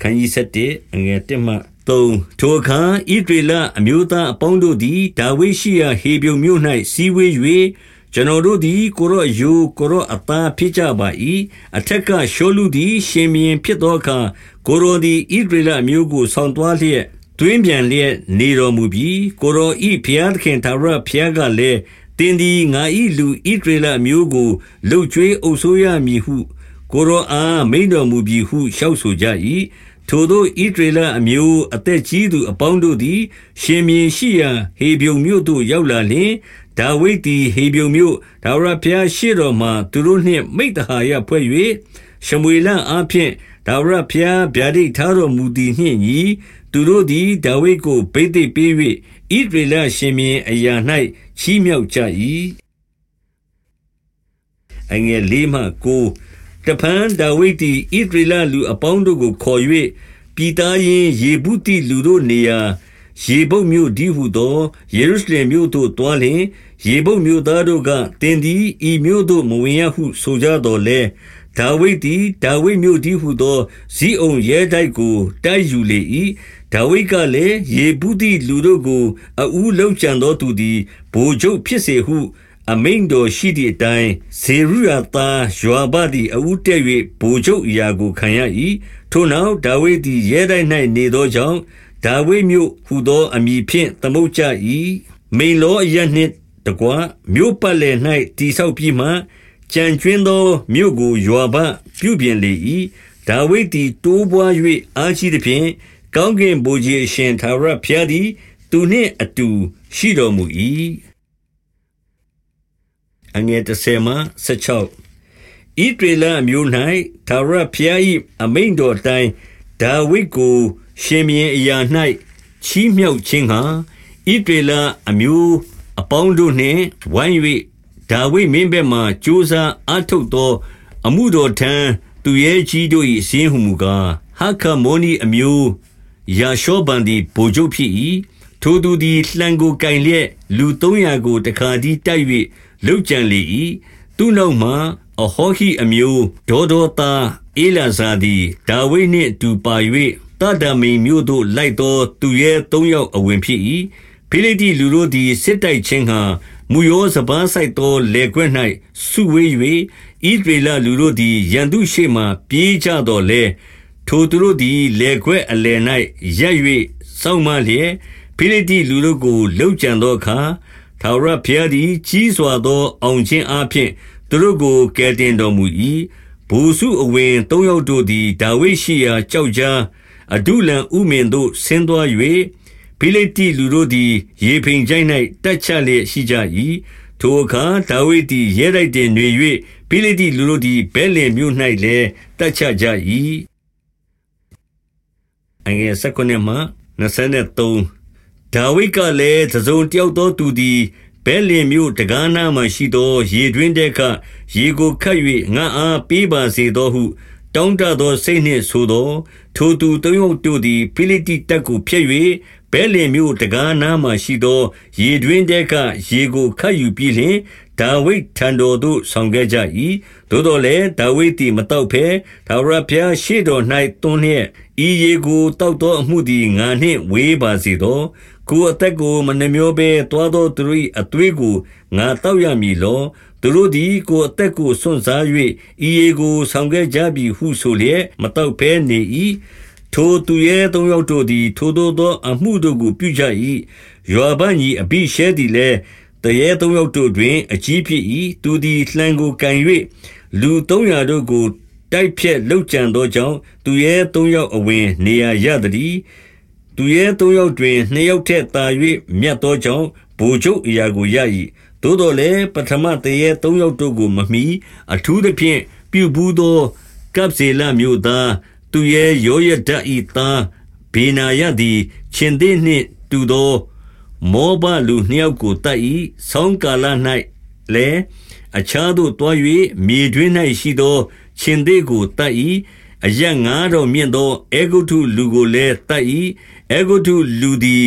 ခန်းကြီး7အငယ်1မှ3ထိုအခါဣဒရေလအမျိုးသားအပေါင်းတို့သည်ဒါဝိရှိယဟေဗြုန်မြို့၌စီဝေး၍ကျွန်တော်တို့သည်ကိုရော့ယိုကိုရော့အသားဖြစ်ကြပါ၏အထက်ကရှောလူသည် ရှင်မင်းဖြစ်သောအခါကိုရောသည်ဣဒရေလမျိုးကိုဆောင်းသွားလျက်တွင်းပြန်လျက်နေတော်မူပြီးကိုရောဤဖျားသခင်သာရဖျားကလည်းတင်းဒီငါဤလူဣဒရေလမျိုးကိုလှုပ်ကြွေးအုပ်ဆိုးရမည်ဟု ကိုရောအားမိန်တော်မူပြီးဟုလျှောက်ဆိုကြ၏ ထိုသောဣဒရေလအမျိုး အသက်ကြီးသူအပေါင်းတို့သည် ရှင်မြေရှိရာ ဟေဗြုန်မြို့သို့ ရောက်လာလျှင် ဒါဝိဒ်သည် ဟေဗြုန်မြို့ဒါဝရဘုရားရှိတော်မှာ သူတို့နှင့် မိတ္တဟာယဖွဲ့၍ရှမွေလအားဖြင့်ဒါဝရဘုရား ဗျာဒိတ်ထားတော်မူသည်နှင့်ညီ သူတို့သည် ဒါဝိဒ်ကိုဗိသိက်ပေး၍ဣဒရေလရှင်မြေအရာ၌ချီးမြှောက်ကြ၏အငယ်လေးမှကို တဖန်ဒါဝိဒ်သည်ဣဒရေလလူအပေါင်းတို့ကိုခေါ်၍ပြည်သားရင်ယေဗုတိလူတို့နေရာယေဘုတ်မြို့ဒီဟုသောယေရုရှလင်မြို့သို့တွားလျင်ယေဘုတ်မြို့သားတို့ကတင်သည်ဤမြို့သို့မဝင်ရဟုဆိုကြတော်လဲဒါဝိဒ်သည်ဒါဝိဒ်မြို့ဒီဟုသောဇီးအုံရဲတိုက်ကိုတိုက်ယူလေ၏ဒါဝိဒ်ကလည်းယေဗုတိလူတို့ကိုအူးလုံးကြံသောသူသည်ဗိုလ်ချုပ်ဖြစ်စေဟု အမိန်တော်ရှိသည့်အတိုင်းဇေရုယာသားယွာဘသည်အဦးတက်၍ဗိုလ်ချုပ်အရာကိုခံရ၏ထိုနောက်ဒါဝိဒ်သည်ရဲတိုက်၌နေသောကြောင့်ဒါဝိဒ်မြို့ဟူသောအမည်ဖြင့်သမုတ်ကြ၏မိန်လောအရနှင့်တကွမြို့ပတ်လည်၌တိဆောက်ပြီးမှကြံကျွင်းသောမြို့ကိုယွာဘပြုပြင်လေ၏ဒါဝိဒ်သည်တိုးပွား၍အားကြီးသည်ဖြင့်ကောင်းကင်ဘုရားအရှင်သာရဖျားသည်သူနှင့်အတူရှိတော်မူ၏ အငယ်30မှ16ဣဒေလအမျိုး၌သာရဖျား၏အမိန်တော်တိုင်းဒါဝိဒ်ကို ရှင်မြင်းအရာ၌ချီးမြှောက်ခြင်းဟာဣဒေလအမျိုးအပေါင်းတို့နှင့်ဝိုင်း၍ဒါဝိဒ်မင်းဘက်မှကြိုးစားအထုတ်သော အမှုတော်ထံသူရဲ့ကြီးတို့၏စင်းဟုမူကားဟခမောနီအမျိုးယာရှောဘန်သည်ဗိုလ်ချုပ်ဖြစ်၏ ထိုသူသည်လှံကိုကင်လျက် လူ300ကို တခါတည်းတိုက်၍လှုပ်ကြံလေ၏သူနောက်မှအဟောဟိအမျိုး ဒေါဒေါသားအေလာဇာသည် ဒါဝိဒ်နှင့်တူပါ၍တဒမိန်မြို့သို့ လိုက်သော သူရဲ့သုံးယောက်အဝင်ဖြစ်၏ဖိလိတိလူတို့သည် စစ်တိုက်ခြင်းဟံမူယောစပန်းဆိုင်သောလေကွက်၌စုဝေး၍ဣဒရေလလူတို့သည် ရန်သူရှိမှပြေးကြတော်လဲထိုသူတို့သည်လေကွက်အလယ်၌ရပ်၍စောင့်မလျက် ဖိလိတိလူတို့ကိုလှုပ်ကြံသောအခါထာဝရဘုရားသည် ကြီးစွာသော အောင်ခြင်းအပြင်သူတို့ကိုကယ်တင်တော်မူ၏ဘူစုအဝင်သုံးယောက်တို့သည်ဒါဝိဒ်ရှိရာကြောက်ကြားအဒုလံဥမင်သို့ဆင်းသွား၍ဖိလိတိလူတို့သည် ရေဖိန်ချိုင်း၌တက်ချလျက်ရှိကြ၏ထိုအခါဒါဝိဒ်သည်ရဲတိုက်တင်တွင်၍ဖိလိတိလူတို့သည်ဘဲလင်မြို့၌လည်းတက်ချကြ၏အငယ်၁၉မှ23 ဒါဝိဒ်ကလည်းတစုံတယောက်သောသူသည်ဘဲလင်မြို့တကားနာမှရှိသော ရေတွင်းတဲ့ကရေကိုခတ်၍ငါအားပေးပါစေသောဟု တောင်းတသောစိတ်နှင့်ဆိုသော ထိုသူသုံးယောက်တို့သည်ဖိလိတိတပ်ကိုဖျက်၍ဘဲလင်မြို့တကားနာမှရှိသော ရေတွင်းတဲ့ကရေကိုခတ်ယူပြီးလျှင်ဒါဝိဒ်ထံတော်သို့ဆောင်ခဲ့ကြ၏သို့တော်လည်းဒါဝိဒ်သည်မတောက်ဖဲဒါဝရဘုရားရှေ့တော်၌တွန်းလျက် ဤရေကိုတောက်သောအမှုသည်ငါနှင့်ဝေးပါစေသောကိုယ်အသက်ကိုမနှမျောဘဲတွားသောသူတို့၏အသွေးကိုငါတောက်ရမည်လောသူတို့သည်ကိုယ်အသက်ကိုစွန့်စား၍ဤရေကိုဆောင်ခဲ့ကြပြီဟုဆိုလျက်မတောက်ဘဲနေ၏ထိုသူရဲ့သုံးယောက်တို့သည် ထိုသို့သောအမှုတို့ကိုပြုကြ၏ယောဘညီအဘိရှဲသည်လည်းတရေသုံးယောက်တို့တွင် အကြီးဖြစ်၏သူသည်လှံကိုကန်၍လူ300တို့ကို တိုက်ဖြက်လှုပ်ကြံသောကြောင့်သူရဲ့သုံးယောက်အဝင် နေရာရသည်သူရဲသုံးယောက်တွင်နှစ်ယောက်ထက်သာ၍မြတ်သောကြောင့်ဗိုလ်ချုပ်အရာကိုရ၏သို့တော်လည်းပထမတရေသုံးယောက်တို့ကိုမမီအထူးသဖြင့်ပြုဘူးသောကပ်ဇေလမျိုးသားသူရဲ့ရောရဒတ်ဤသားဘေနာယသည်ရှင်သေးနှင့်တူသောမောဘလူနှစ်ယောက်ကိုတတ်၏ဆောင်းကာလ၌လည်းအခြားသို့တွား၍မြေတွင်း၌ရှိသော ရှင်သေးကိုတတ်၏အရက်ငါးတော်မြင့်သောအေဂုတုလူကိုလည်းတတ်၏အေဂုတုလူသည်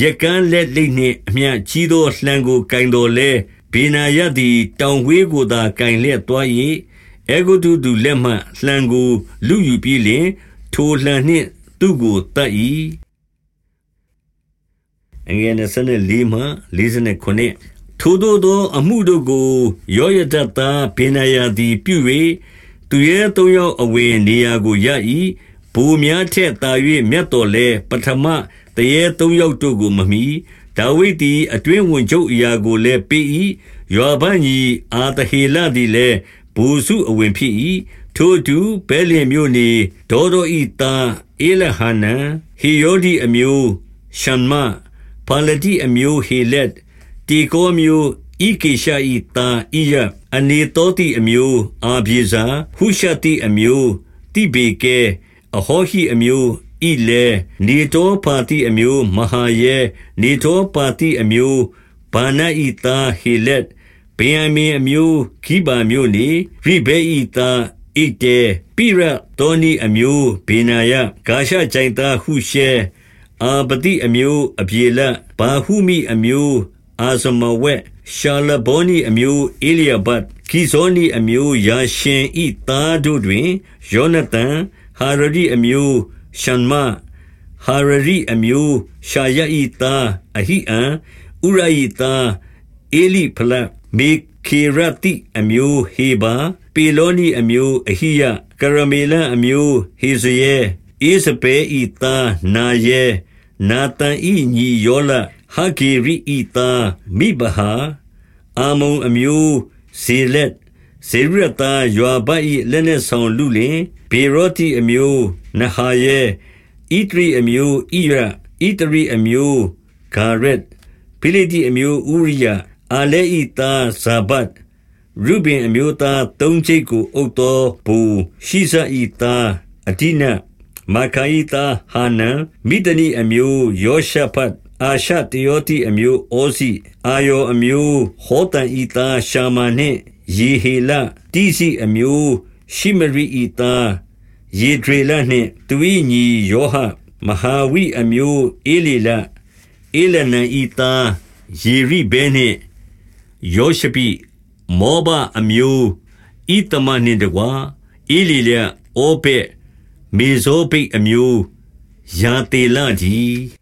ရက်ကန်းလက်လိပ်နှင့်အမျှကြီးသောလှံကိုကင်တော်လဲဘေနာယသည်တောင်ဝေးကိုသာကင်လျက်သွား၏အေဂုတုသူလက်မှလှံကိုလူယူပြီးလျင်ထိုလှံနှင့်သူ့ကိုတတ်၏အငယ်24မှ49ထိုတို့သော အမှုတို့ကိုယောယဒတ်သားဘေနာယသည်ပြု၍ သူရဲ့သုံးယောက်အဝင်နေရာကိုရ၏ဘူများထက်သာ၍မြတ်တော်လဲပထမတရေသုံးယောက်တို့ကိုမမီဒါဝိဒ်သည်အတွင်းဝင်ချုပ်အရာကိုလည်းပေး၏ယောဘန်ကြီးအာတဟေလသည်လည်းဘူစုအဝင်ဖြစ်၏ထိုသူဘဲလင်မြို့နေဒေါဒိုဤသားအေလဟနန်ဟီယောဒီအမျိုးရှန်မပါလတိအမျိုးဟေလက်တီကိုမျိုး ဣကေရှာဤသားဣယအနေတော်တိအမျိုးအာပြေဇာဟုရှတိအမျိုးတိဘေကဲအဟောဟိအမျိုးဣလေနေတောပါတိအမျိုးမဟာယေနေတောပါတိအမျိုးဘာနာဤသားဟေလက်ဗေယံမင်အမျိုးခိဘာမျိုးနေရိဘေဤသားဣတေပိရတောနီအမျိုးဘေနာယဂါရှကြိုင်သားဟုရှဲအာပတိအမျိုးအပြေလဘာဟုမိအမျိုးအာဇမဝက် ရှာလဘောနီအမျိုးအေလျာဘတ်ခိဇောနီအမျိုးယာရှင်ဤသားတို့တွင်ယောနသန်ဟာရဒီအမျိုးရှန်မဟာရရီအမျိုးရှာယဤသားအဟိအံဥရဤသားအေလိဖလမေခေရတိအမျိုးဟေဘာပေလောနီအမျိုးအဟိယကရမေလအမျိုးဟေဇယေဣစပေဤသားနာယေနာတန်ဤညီယောလ ဟဂေရိဤသားမိဘဟာအာမုံအမျိုးဇေလက်ဇေရတာယွာဘဤလက်နဲ့ဆောင်လူလင်ဘေရောတိအမျိုးနဟာယေဣတရီအမျိုးဣရဣတရီအမျိုးဂါရက်ဖိလိတိအမျိုးဥရိယအာလေဤသားဇာဘတ်ရုဘင်အမျိုးသားသုံးချိတ်ကိုအုပ်တော်ဘူရှိဇာဤသားအဒိနမာခာဤသားဟာနန်မိဒနီအမျိုးယောရှဖတ် အာရှတယောတိအမျိုးဩစီအာယောအမျိုးဟောတန်ဤသားရှာမာနှင့်ယေဟေလတိစီအမျိုးရှိမရိဤသားယေဒရေလနှင့်သူ၏ညီယောဟမဟာဝိအမျိုးအေလီလအေလနန်ဤသားယေရိဘဲနှင့်ယောရှပိမောဘအမျိုးဣတမနှင့်တကွာအေလီလဩဘေမေဇောပိအမျိုးယာတေလကြီး